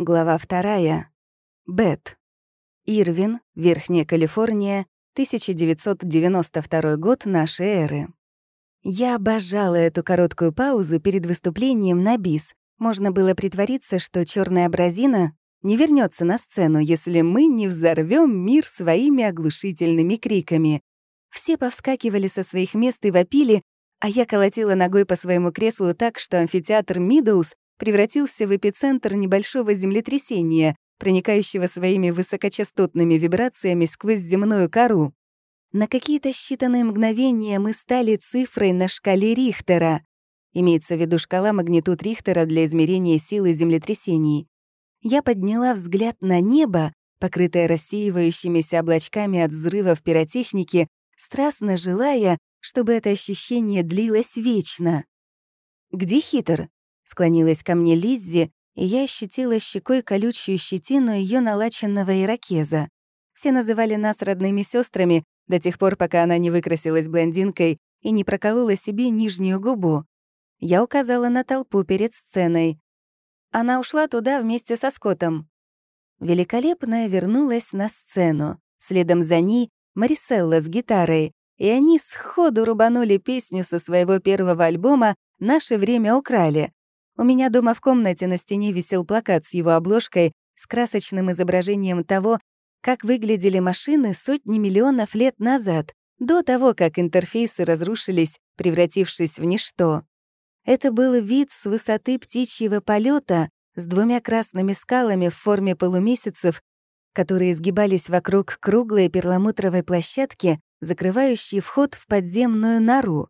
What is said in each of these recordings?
Глава вторая. Бет. Ирвин, Верхняя Калифорния, 1992 год нашей эры. Я обожала эту короткую паузу перед выступлением на бис. Можно было притвориться, что черная абразина не вернется на сцену, если мы не взорвем мир своими оглушительными криками. Все повскакивали со своих мест и вопили, а я колотила ногой по своему креслу так, что амфитеатр Мидоус превратился в эпицентр небольшого землетрясения, проникающего своими высокочастотными вибрациями сквозь земную кору. На какие-то считанные мгновения мы стали цифрой на шкале Рихтера. Имеется в виду шкала магнитуд Рихтера для измерения силы землетрясений. Я подняла взгляд на небо, покрытое рассеивающимися облачками от взрывов пиротехники, страстно желая, чтобы это ощущение длилось вечно. «Где хитр?» — склонилась ко мне Лиззи, и я ощутила щекой колючую щетину ее налаченного ирокеза. Все называли нас родными сестрами до тех пор, пока она не выкрасилась блондинкой и не проколола себе нижнюю губу. Я указала на толпу перед сценой. Она ушла туда вместе со Скоттом. Великолепная вернулась на сцену. Следом за ней Мариселла с гитарой, и они сходу рубанули песню со своего первого альбома «Наше время украли». У меня дома в комнате на стене висел плакат с его обложкой с красочным изображением того, как выглядели машины сотни миллионов лет назад, до того, как интерфейсы разрушились, превратившись в ничто. Это был вид с высоты птичьего полета с двумя красными скалами в форме полумесяцев, которые изгибались вокруг круглой перламутровой площадки, закрывающей вход в подземную нору.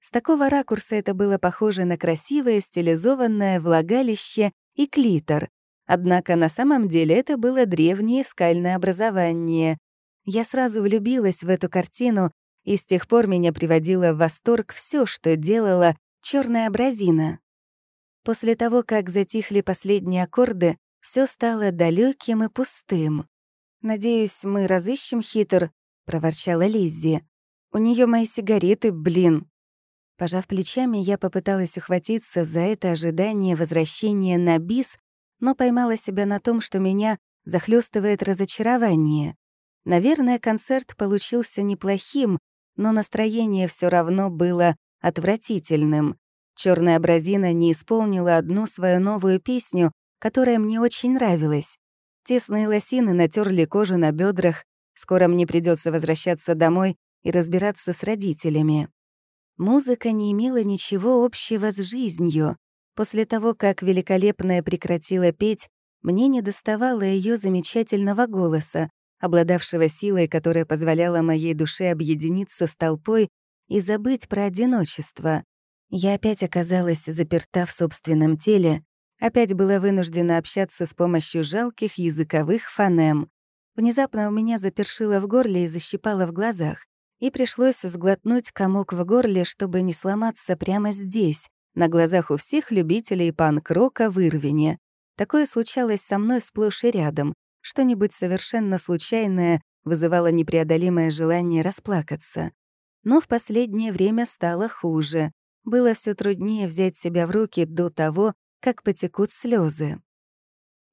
С такого ракурса это было похоже на красивое стилизованное влагалище и клитор. Однако на самом деле это было древнее скальное образование. Я сразу влюбилась в эту картину, и с тех пор меня приводило в восторг все, что делала черная абразина. После того, как затихли последние аккорды, все стало далеким и пустым. «Надеюсь, мы разыщем хитр», — проворчала Лиззи. «У нее мои сигареты, блин». Пожав плечами, я попыталась ухватиться за это ожидание возвращения на бис, но поймала себя на том, что меня захлестывает разочарование. Наверное, концерт получился неплохим, но настроение все равно было отвратительным. Черная абразина не исполнила одну свою новую песню, которая мне очень нравилась. Тесные лосины натерли кожу на бедрах. Скоро мне придется возвращаться домой и разбираться с родителями. Музыка не имела ничего общего с жизнью. После того, как великолепная прекратила петь, мне не доставало ее замечательного голоса, обладавшего силой, которая позволяла моей душе объединиться с толпой и забыть про одиночество. Я опять оказалась заперта в собственном теле, опять была вынуждена общаться с помощью жалких языковых фонем. Внезапно у меня запершило в горле и защипало в глазах, и пришлось сглотнуть комок в горле, чтобы не сломаться прямо здесь, на глазах у всех любителей панк-рока в Ирвине. Такое случалось со мной сплошь и рядом. Что-нибудь совершенно случайное вызывало непреодолимое желание расплакаться. Но в последнее время стало хуже. Было все труднее взять себя в руки до того, как потекут слезы.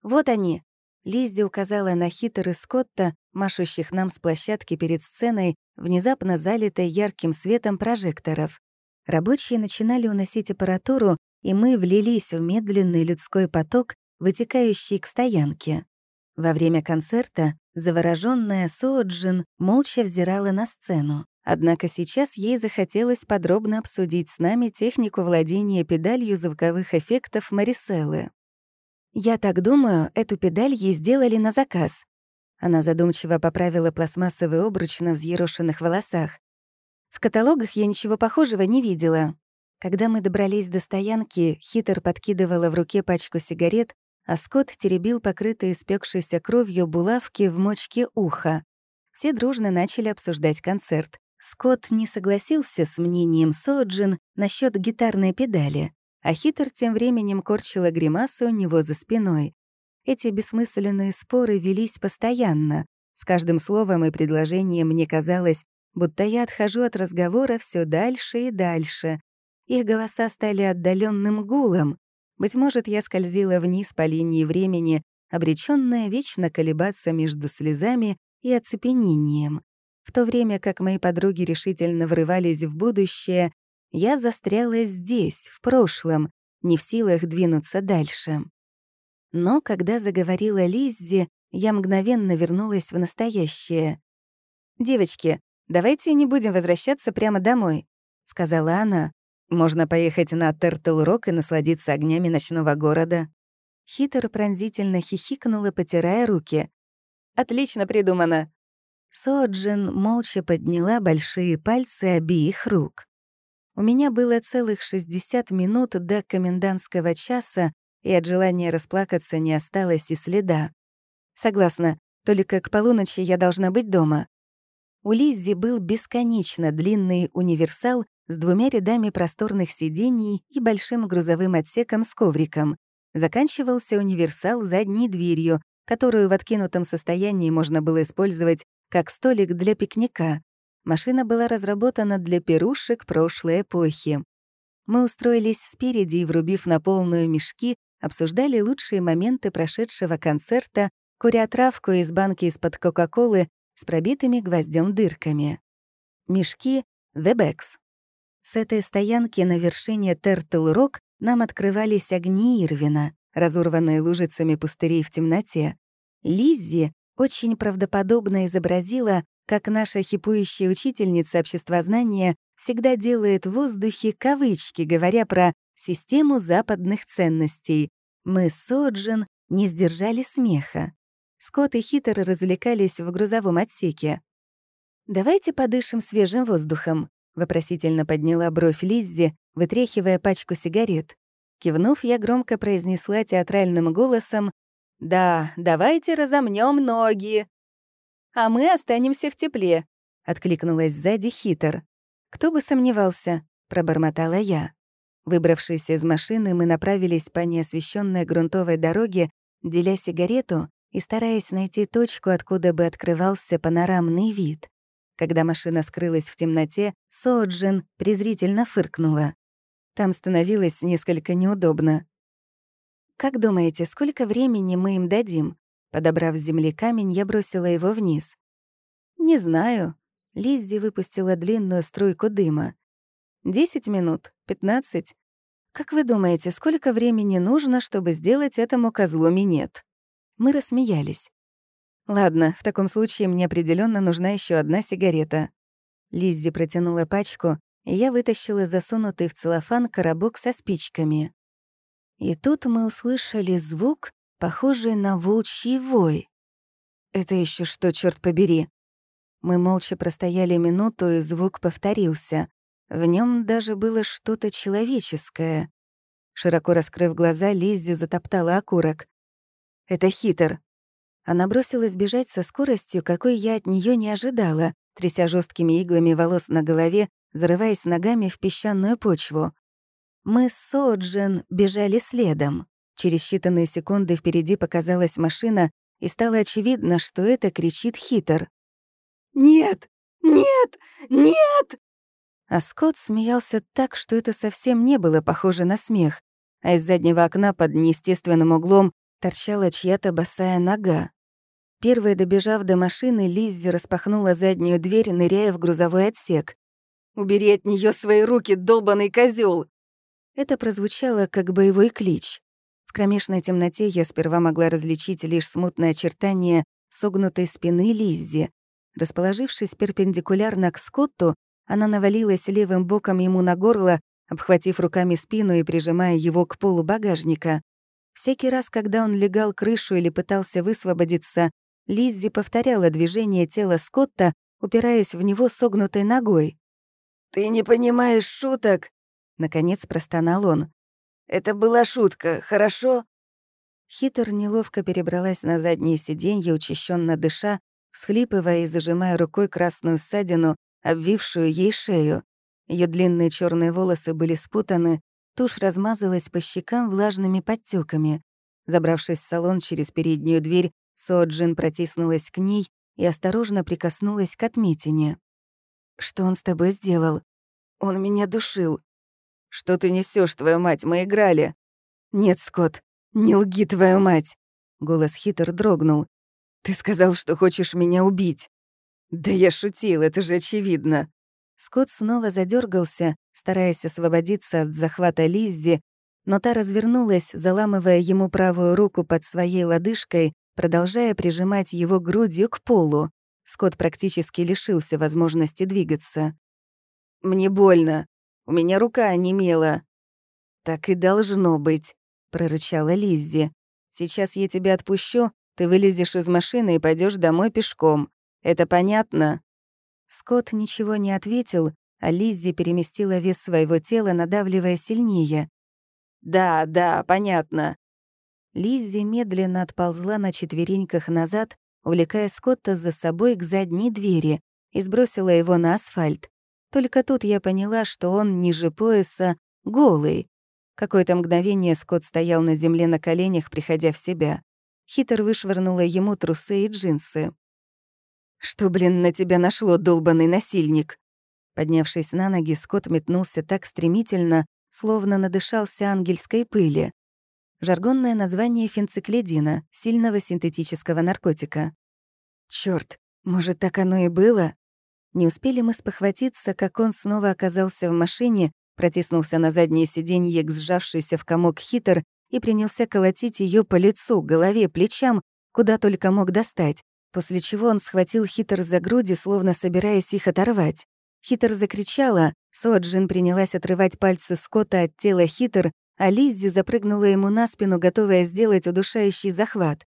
«Вот они!» Лиззи указала на хитры Скотта, машущих нам с площадки перед сценой, внезапно залитой ярким светом прожекторов. Рабочие начинали уносить аппаратуру, и мы влились в медленный людской поток, вытекающий к стоянке. Во время концерта заворожённая Соджин молча взирала на сцену. Однако сейчас ей захотелось подробно обсудить с нами технику владения педалью звуковых эффектов Мариселлы. «Я так думаю, эту педаль ей сделали на заказ». Она задумчиво поправила пластмассовый обруч на взъерошенных волосах. В каталогах я ничего похожего не видела. Когда мы добрались до стоянки, Хитер подкидывала в руке пачку сигарет, а Скотт теребил покрытые испекшейся кровью булавки в мочке уха. Все дружно начали обсуждать концерт. Скотт не согласился с мнением Соджин насчет гитарной педали, а Хитер тем временем корчила гримасу у него за спиной. Эти бессмысленные споры велись постоянно. С каждым словом и предложением мне казалось, будто я отхожу от разговора все дальше и дальше. Их голоса стали отдаленным гулом. Быть может, я скользила вниз по линии времени, обречённая вечно колебаться между слезами и оцепенением. В то время как мои подруги решительно врывались в будущее, я застряла здесь, в прошлом, не в силах двинуться дальше. Но когда заговорила Лиззи, я мгновенно вернулась в настоящее. «Девочки, давайте не будем возвращаться прямо домой», — сказала она. «Можно поехать на Тертл-Рок и насладиться огнями ночного города». Хитр пронзительно хихикнула, потирая руки. «Отлично придумано!» Соджин молча подняла большие пальцы обеих рук. У меня было целых 60 минут до комендантского часа, и от желания расплакаться не осталось и следа. Согласна, только к полуночи я должна быть дома. У Лиззи был бесконечно длинный универсал с двумя рядами просторных сидений и большим грузовым отсеком с ковриком. Заканчивался универсал задней дверью, которую в откинутом состоянии можно было использовать как столик для пикника. Машина была разработана для пирушек прошлой эпохи. Мы устроились спереди и, врубив на полную мешки, обсуждали лучшие моменты прошедшего концерта, куря травку из банки из-под Кока-Колы с пробитыми гвоздем дырками. Мешки «The Bags». С этой стоянки на вершине Тертл-Рок нам открывались огни Ирвина, разорванные лужицами пустырей в темноте. Лиззи очень правдоподобно изобразила, как наша хипующая учительница обществознания всегда делает в воздухе кавычки, говоря про систему западных ценностей. Мы с Оджин не сдержали смеха. Скотт и Хитер развлекались в грузовом отсеке. «Давайте подышим свежим воздухом», — вопросительно подняла бровь Лиззи, вытряхивая пачку сигарет. Кивнув, я громко произнесла театральным голосом «Да, давайте разомнем ноги». «А мы останемся в тепле», — откликнулась сзади Хитер. «Кто бы сомневался», — пробормотала я. Выбравшись из машины, мы направились по неосвещенной грунтовой дороге, деля сигарету и стараясь найти точку, откуда бы открывался панорамный вид. Когда машина скрылась в темноте, Соджин презрительно фыркнула. Там становилось несколько неудобно. «Как думаете, сколько времени мы им дадим?» Подобрав с земли камень, я бросила его вниз. «Не знаю». Лиззи выпустила длинную струйку дыма. «Десять минут? Пятнадцать? Как вы думаете, сколько времени нужно, чтобы сделать этому козлу минет?» Мы рассмеялись. «Ладно, в таком случае мне определенно нужна еще одна сигарета». Лиззи протянула пачку, и я вытащила засунутый в целлофан коробок со спичками. И тут мы услышали звук, похожий на волчий вой. «Это еще что, черт побери?» Мы молча простояли минуту, и звук повторился. В нем даже было что-то человеческое. Широко раскрыв глаза, Лиззи затоптала окурок. «Это хитр». Она бросилась бежать со скоростью, какой я от нее не ожидала, тряся жесткими иглами волос на голове, зарываясь ногами в песчаную почву. Мы с Соджин бежали следом. Через считанные секунды впереди показалась машина, и стало очевидно, что это кричит Хитер. «Нет! Нет! Нет!» А Скотт смеялся так, что это совсем не было похоже на смех, а из заднего окна под неестественным углом торчала чья-то босая нога. Первая, добежав до машины, Лиззи распахнула заднюю дверь, ныряя в грузовой отсек. «Убери от нее свои руки, долбанный козел! Это прозвучало как боевой клич. В кромешной темноте я сперва могла различить лишь смутное очертание согнутой спины Лиззи. Расположившись перпендикулярно к Скотту, она навалилась левым боком ему на горло, обхватив руками спину и прижимая его к полу багажника. Всякий раз, когда он легал крышу или пытался высвободиться, Лиззи повторяла движение тела Скотта, упираясь в него согнутой ногой. «Ты не понимаешь шуток!» Наконец простонал он. «Это была шутка, хорошо?» Хитр неловко перебралась на заднее сиденье, учащенно дыша, всхлипывая и зажимая рукой красную ссадину, обвившую ей шею. Ее длинные черные волосы были спутаны, тушь размазалась по щекам влажными подтеками. Забравшись в салон через переднюю дверь, Соджин протиснулась к ней и осторожно прикоснулась к отметине. «Что он с тобой сделал?» «Он меня душил», «Что ты несешь, твою мать? Мы играли». «Нет, Скотт, не лги, твою мать!» Голос Хитер дрогнул. «Ты сказал, что хочешь меня убить». «Да я шутил, это же очевидно». Скотт снова задергался, стараясь освободиться от захвата Лиззи, но та развернулась, заламывая ему правую руку под своей лодыжкой, продолжая прижимать его грудью к полу. Скотт практически лишился возможности двигаться. «Мне больно. У меня рука онемела». «Так и должно быть», — прорычала Лиззи. «Сейчас я тебя отпущу, ты вылезешь из машины и пойдешь домой пешком. Это понятно?» Скотт ничего не ответил, а Лиззи переместила вес своего тела, надавливая сильнее. «Да, да, понятно». Лиззи медленно отползла на четвереньках назад, увлекая Скотта за собой к задней двери, и сбросила его на асфальт. Только тут я поняла, что он ниже пояса голый. Какое-то мгновение Скотт стоял на земле на коленях, приходя в себя. Хитер вышвырнула ему трусы и джинсы. «Что, блин, на тебя нашло, долбанный насильник?» Поднявшись на ноги, Скотт метнулся так стремительно, словно надышался ангельской пыли. Жаргонное название фенциклидина, сильного синтетического наркотика. Черт, может, так оно и было? Не успели мы спохватиться, как он снова оказался в машине, протиснулся на заднее сиденье к сжавшейся в комок хитр и принялся колотить ее по лицу, голове, плечам, куда только мог достать, после чего он схватил хитр за груди, словно собираясь их оторвать. Хитр закричала, Соджин принялась отрывать пальцы Скотта от тела Хитр, а Лиззи запрыгнула ему на спину, готовая сделать удушающий захват.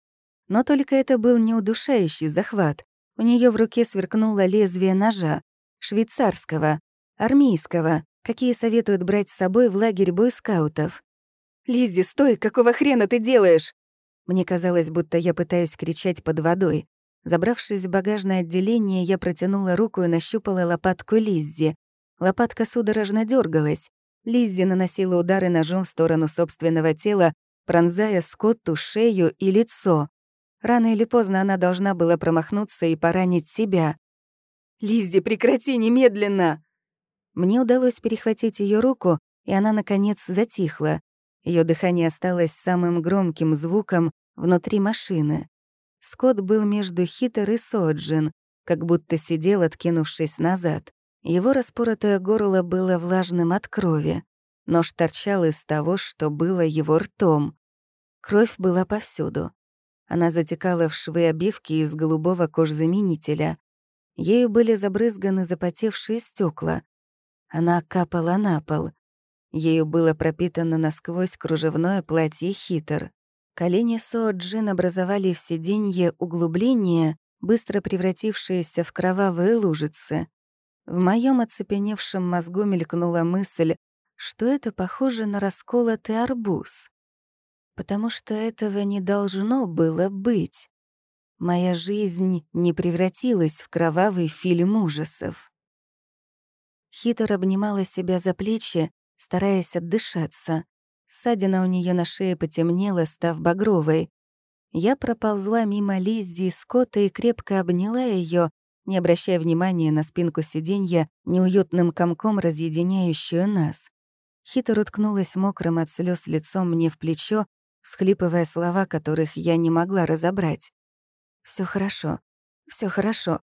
Но только это был не удушающий захват. У нее в руке сверкнуло лезвие ножа. Швейцарского, армейского, какие советуют брать с собой в лагерь бойскаутов. «Лиззи, стой! Какого хрена ты делаешь?» Мне казалось, будто я пытаюсь кричать под водой. Забравшись в багажное отделение, я протянула руку и нащупала лопатку Лиззи. Лопатка судорожно дергалась. Лиззи наносила удары ножом в сторону собственного тела, пронзая Скотту шею и лицо. Рано или поздно она должна была промахнуться и поранить себя. «Лиззи, прекрати немедленно!» Мне удалось перехватить ее руку, и она, наконец, затихла. Ее дыхание осталось самым громким звуком внутри машины. Скотт был между Хитер и Соджин, как будто сидел, откинувшись назад. Его распоротое горло было влажным от крови. Нож торчал из того, что было его ртом. Кровь была повсюду. Она затекала в швы обивки из голубого кожзаменителя. Ею были забрызганы запотевшие стекла. Она капала на пол. Ею было пропитано насквозь кружевное платье хитр. Колени Со Джин образовали в сиденье углубление, быстро превратившиеся в кровавые лужицы. В моем оцепеневшем мозгу мелькнула мысль, что это похоже на расколотый арбуз. Потому что этого не должно было быть. Моя жизнь не превратилась в кровавый фильм ужасов. Хитр обнимала себя за плечи, стараясь отдышаться. Ссадина у нее на шее потемнела, став багровой. Я проползла мимо Лиззи и Скотта и крепко обняла ее, не обращая внимания на спинку сиденья, неуютным комком разъединяющую нас. Хитр уткнулась мокрым от слез лицом мне в плечо, всхлипывая слова, которых я не могла разобрать. Все хорошо, все хорошо,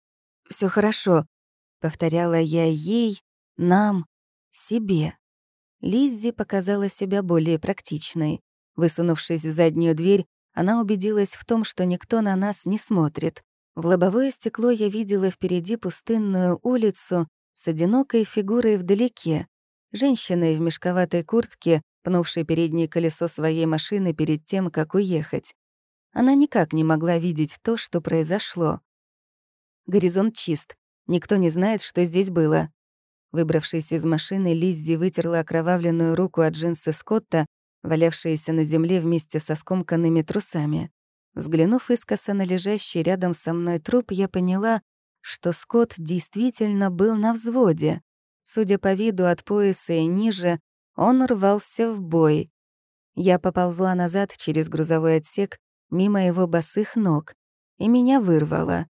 все хорошо», — повторяла я ей, нам, себе. Лиззи показала себя более практичной. Высунувшись в заднюю дверь, она убедилась в том, что никто на нас не смотрит. В лобовое стекло я видела впереди пустынную улицу с одинокой фигурой вдалеке, женщиной в мешковатой куртке, пнувшей переднее колесо своей машины перед тем, как уехать. Она никак не могла видеть то, что произошло. Горизонт чист. Никто не знает, что здесь было. Выбравшись из машины, Лиззи вытерла окровавленную руку от джинсы Скотта, валявшиеся на земле вместе со скомканными трусами. Взглянув искоса на лежащий рядом со мной труп, я поняла, что Скотт действительно был на взводе. Судя по виду от пояса и ниже, он рвался в бой. Я поползла назад через грузовой отсек, мимо его босых ног, и меня вырвало.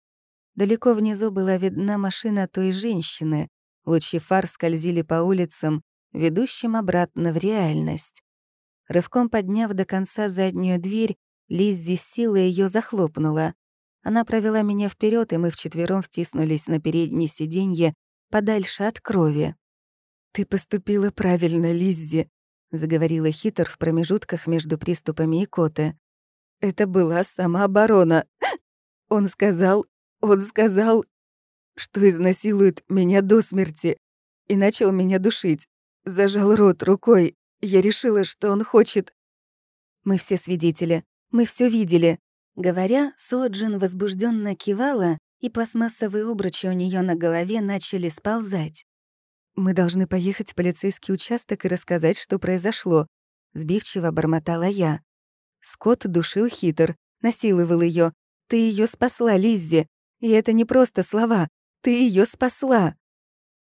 Далеко внизу была видна машина той женщины. Лучи фар скользили по улицам, ведущим обратно в реальность. Рывком подняв до конца заднюю дверь, Лиззи силой ее захлопнула. Она провела меня вперед, и мы вчетвером втиснулись на переднее сиденье подальше от крови. «Ты поступила правильно, Лиззи», — заговорила Хитер в промежутках между приступами икоты. «Это была самооборона. Он сказал, он сказал, что изнасилует меня до смерти и начал меня душить. Зажал рот рукой. Я решила, что он хочет... Мы все свидетели. Мы все видели. Говоря, Соджин возбужденно кивала, и пластмассовые обручи у нее на голове начали сползать. «Мы должны поехать в полицейский участок и рассказать, что произошло», — сбивчиво бормотала я. Скотт душил хитр, насиловал ее. «Ты ее спасла, Лиззи. И это не просто слова. Ты ее спасла!»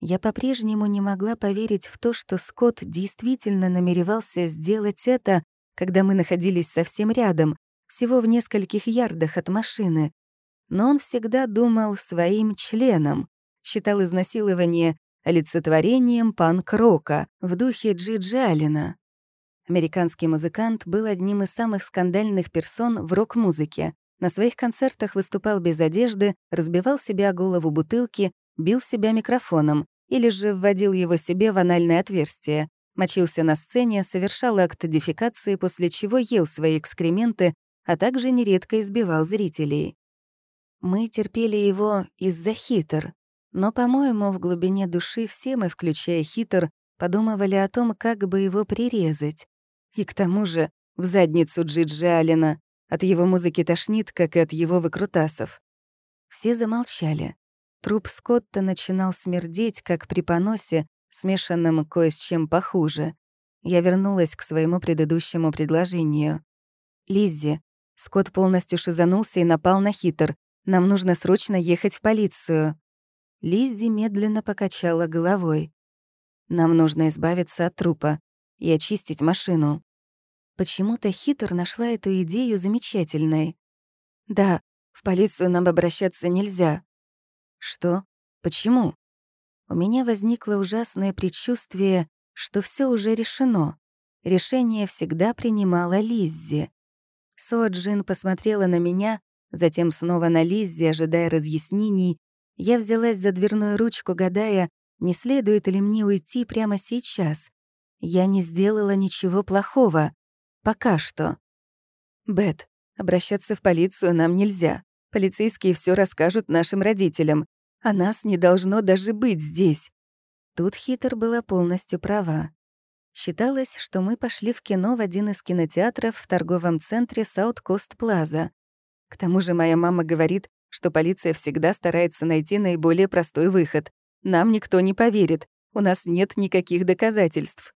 Я по-прежнему не могла поверить в то, что Скотт действительно намеревался сделать это, когда мы находились совсем рядом, всего в нескольких ярдах от машины. Но он всегда думал своим членом, считал изнасилование олицетворением панк-рока в духе Джиджи Аллена. Американский музыкант был одним из самых скандальных персон в рок-музыке. На своих концертах выступал без одежды, разбивал себе голову бутылки, бил себя микрофоном или же вводил его себе в анальное отверстие, мочился на сцене, совершал акт дефекации, после чего ел свои экскременты, а также нередко избивал зрителей. Мы терпели его из-за хитр, но, по-моему, в глубине души все мы, включая хитр, подумывали о том, как бы его прирезать. И к тому же в задницу Джиджи Алина, от его музыки тошнит, как и от его выкрутасов. Все замолчали. Труп Скотта начинал смердеть, как при поносе, смешанном кое с чем похуже. Я вернулась к своему предыдущему предложению. «Лиззи, Скотт полностью шизанулся и напал на хитр. Нам нужно срочно ехать в полицию». Лиззи медленно покачала головой. «Нам нужно избавиться от трупа и очистить машину». Почему-то Хитр нашла эту идею замечательной. «Да, в полицию нам обращаться нельзя». «Что? Почему?» У меня возникло ужасное предчувствие, что все уже решено. Решение всегда принимала Лиззи. Соджин посмотрела на меня, затем снова на Лиззи, ожидая разъяснений. Я взялась за дверную ручку, гадая, не следует ли мне уйти прямо сейчас. Я не сделала ничего плохого. Пока что. Бет, обращаться в полицию нам нельзя. Полицейские все расскажут нашим родителям. А нас не должно даже быть здесь. Тут Хитер была полностью права. Считалось, что мы пошли в кино в один из кинотеатров в торговом центре Саут-Кост Плаза. К тому же моя мама говорит, что полиция всегда старается найти наиболее простой выход. Нам никто не поверит, у нас нет никаких доказательств.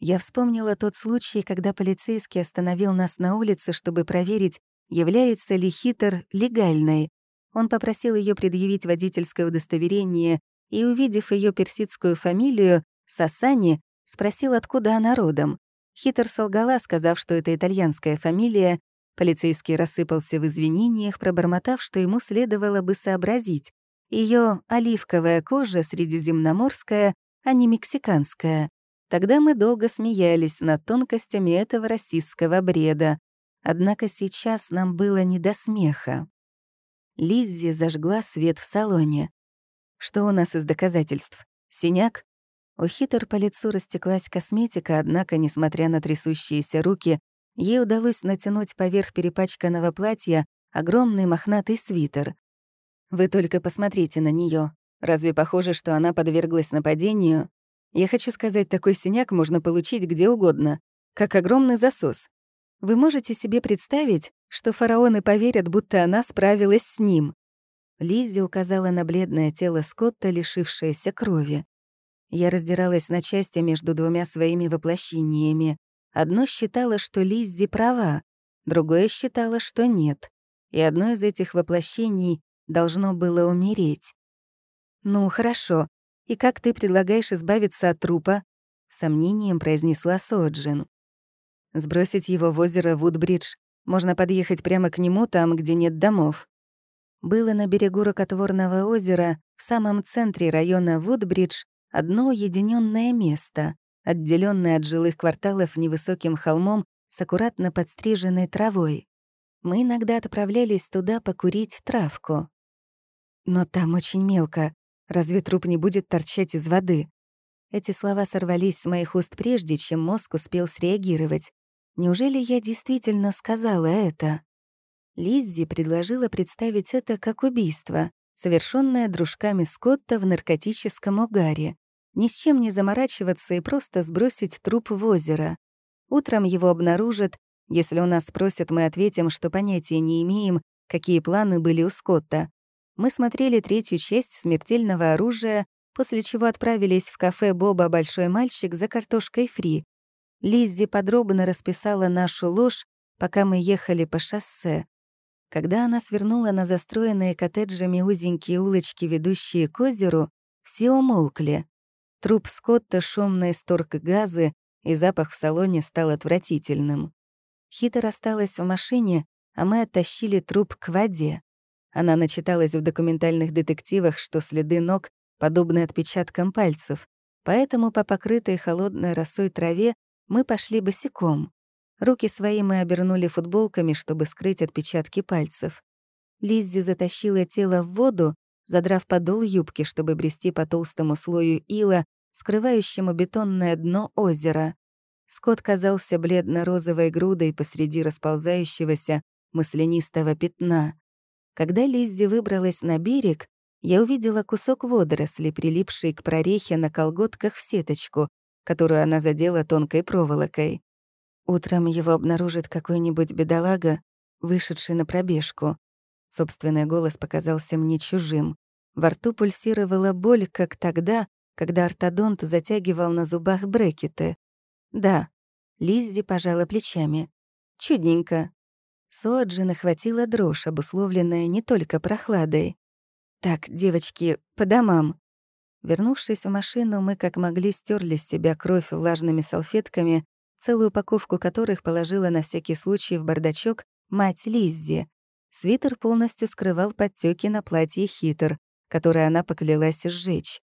Я вспомнила тот случай, когда полицейский остановил нас на улице, чтобы проверить, является ли хитр легальной. Он попросил ее предъявить водительское удостоверение и, увидев ее персидскую фамилию, Сасани, спросил, откуда она родом. Хитр солгала, сказав, что это итальянская фамилия. Полицейский рассыпался в извинениях, пробормотав, что ему следовало бы сообразить. Ее оливковая кожа средиземноморская, а не мексиканская. Тогда мы долго смеялись над тонкостями этого российского бреда. Однако сейчас нам было не до смеха. Лиззи зажгла свет в салоне. Что у нас из доказательств? Синяк? У Хитер по лицу растеклась косметика, однако, несмотря на трясущиеся руки, ей удалось натянуть поверх перепачканного платья огромный мохнатый свитер. Вы только посмотрите на нее. Разве похоже, что она подверглась нападению? Я хочу сказать, такой синяк можно получить где угодно, как огромный засос. Вы можете себе представить, что фараоны поверят, будто она справилась с ним? Лиззи указала на бледное тело Скотта, лишившееся крови. Я раздиралась на части между двумя своими воплощениями. Одно считало, что Лиззи права, другое считало, что нет. И одно из этих воплощений должно было умереть. «Ну, хорошо. И как ты предлагаешь избавиться от трупа?» — сомнением произнесла Соджин. «Сбросить его в озеро Вудбридж. Можно подъехать прямо к нему там, где нет домов». Было на берегу рукотворного озера, в самом центре района Вудбридж, одно уединенное место, отделенное от жилых кварталов невысоким холмом с аккуратно подстриженной травой. Мы иногда отправлялись туда покурить травку. Но там очень мелко. Разве труп не будет торчать из воды? Эти слова сорвались с моих уст прежде, чем мозг успел среагировать. Неужели я действительно сказала это? Лиззи предложила представить это как убийство, совершенное дружками Скотта в наркотическом угаре. Ни с чем не заморачиваться и просто сбросить труп в озеро. Утром его обнаружат. Если у нас спросят, мы ответим, что понятия не имеем, какие планы были у Скотта. Мы смотрели третью часть «Смертельного оружия», после чего отправились в кафе «Боба. Большой мальчик» за картошкой фри. Лиззи подробно расписала нашу ложь, пока мы ехали по шоссе. Когда она свернула на застроенные коттеджами узенькие улочки, ведущие к озеру, все умолкли. Труп Скотта шумно исторг газы, и запах в салоне стал отвратительным. Хитер осталась в машине, а мы оттащили труп к воде. Она начиталась в документальных детективах, что следы ног подобны отпечаткам пальцев, поэтому по покрытой холодной росой траве мы пошли босиком. Руки свои мы обернули футболками, чтобы скрыть отпечатки пальцев. Лиззи затащила тело в воду, задрав подол юбки, чтобы брести по толстому слою ила, скрывающему бетонное дно озера. Скот казался бледно-розовой грудой посреди расползающегося маслянистого пятна. Когда Лиззи выбралась на берег, я увидела кусок водоросли, прилипший к прорехе на колготках в сеточку, которую она задела тонкой проволокой. Утром его обнаружит какой-нибудь бедолага, вышедший на пробежку. Собственный голос показался мне чужим. Во рту пульсировала боль, как тогда, когда ортодонт затягивал на зубах брекеты. Да, Лиззи пожала плечами. Чудненько. Соаджи нахватила дрожь, обусловленная не только прохладой. «Так, девочки, по домам». Вернувшись в машину, мы как могли стерли с себя кровь влажными салфетками, целую упаковку которых положила на всякий случай в бардачок мать Лиззи. Свитер полностью скрывал подтеки на платье хитр, которое она поклялась сжечь.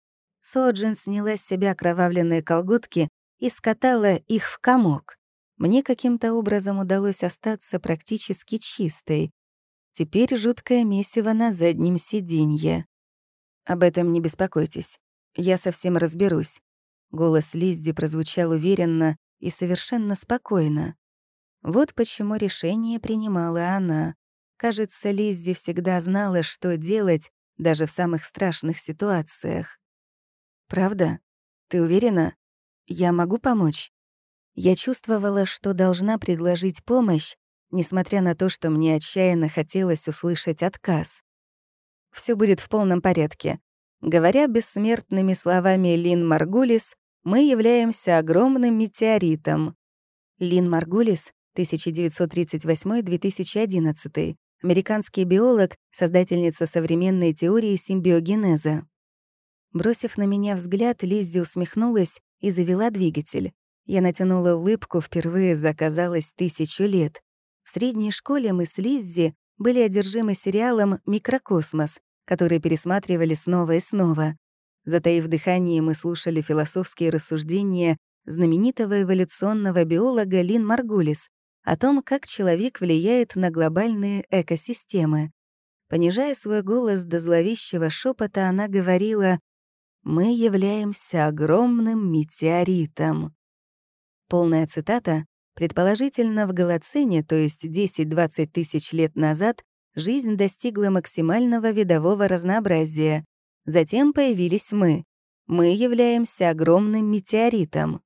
Соджин сняла с себя кровавленные колготки и скатала их в комок. Мне каким-то образом удалось остаться практически чистой. Теперь жуткое месиво на заднем сиденье. Об этом не беспокойтесь. Я совсем разберусь. Голос Лиззи прозвучал уверенно и совершенно спокойно. Вот почему решение принимала она. Кажется, Лиззи всегда знала, что делать, даже в самых страшных ситуациях. «Правда? Ты уверена? Я могу помочь?» Я чувствовала, что должна предложить помощь, несмотря на то, что мне отчаянно хотелось услышать отказ. Все будет в полном порядке. Говоря бессмертными словами Лин Маргулис, мы являемся огромным метеоритом. Лин Маргулис, 1938-2011, американский биолог, создательница современной теории симбиогенеза. Бросив на меня взгляд, Лиззи усмехнулась и завела двигатель. Я натянула улыбку впервые за, казалось, тысячу лет. В средней школе мы с Лиззи были одержимы сериалом «Микрокосмос», который пересматривали снова и снова. Затаив дыхание, мы слушали философские рассуждения знаменитого эволюционного биолога Лин Маргулис о том, как человек влияет на глобальные экосистемы. Понижая свой голос до зловещего шепота, она говорила мы являемся огромным метеоритом. Полная цитата. Предположительно, в Голоцене, то есть 10-20 тысяч лет назад, жизнь достигла максимального видового разнообразия. Затем появились мы. Мы являемся огромным метеоритом.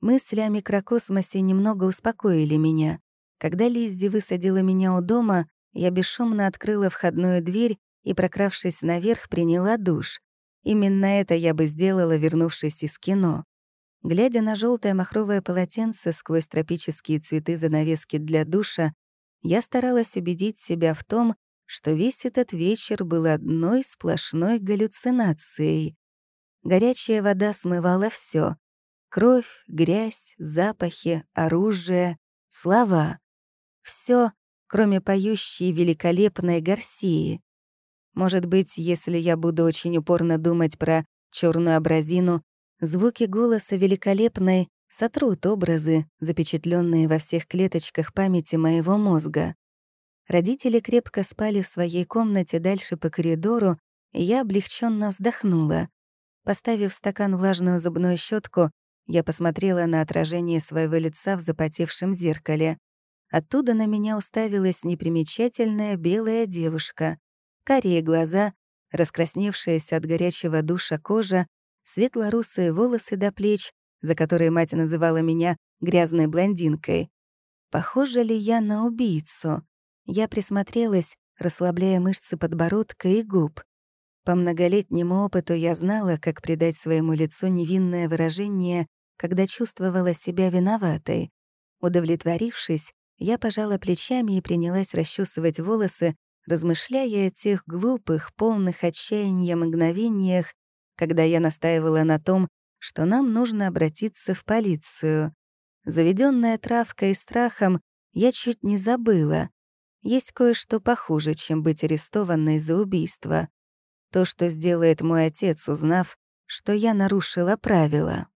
Мысли о микрокосмосе немного успокоили меня. Когда Лиззи высадила меня у дома, я бесшумно открыла входную дверь и, прокравшись наверх, приняла душ. Именно это я бы сделала, вернувшись из кино. Глядя на желтое махровое полотенце сквозь тропические цветы занавески для душа, я старалась убедить себя в том, что весь этот вечер был одной сплошной галлюцинацией. Горячая вода смывала все: Кровь, грязь, запахи, оружие, слова. Все, кроме поющей великолепной Гарсии. Может быть, если я буду очень упорно думать про черную абразину, звуки голоса великолепной сотрут образы, запечатленные во всех клеточках памяти моего мозга. Родители крепко спали в своей комнате дальше по коридору, и я облегченно вздохнула. Поставив в стакан влажную зубную щетку, я посмотрела на отражение своего лица в запотевшем зеркале. Оттуда на меня уставилась непримечательная белая девушка. Карие глаза, раскрасневшаяся от горячего душа кожа, светло-русые волосы до плеч, за которые мать называла меня грязной блондинкой. Похожа ли я на убийцу? Я присмотрелась, расслабляя мышцы подбородка и губ. По многолетнему опыту я знала, как придать своему лицу невинное выражение, когда чувствовала себя виноватой. Удовлетворившись, я пожала плечами и принялась расчесывать волосы, размышляя о тех глупых, полных отчаяния мгновениях, когда я настаивала на том, что нам нужно обратиться в полицию. Заведенная травкой и страхом, я чуть не забыла. Есть кое-что похуже, чем быть арестованной за убийство. То, что сделает мой отец, узнав, что я нарушила правила.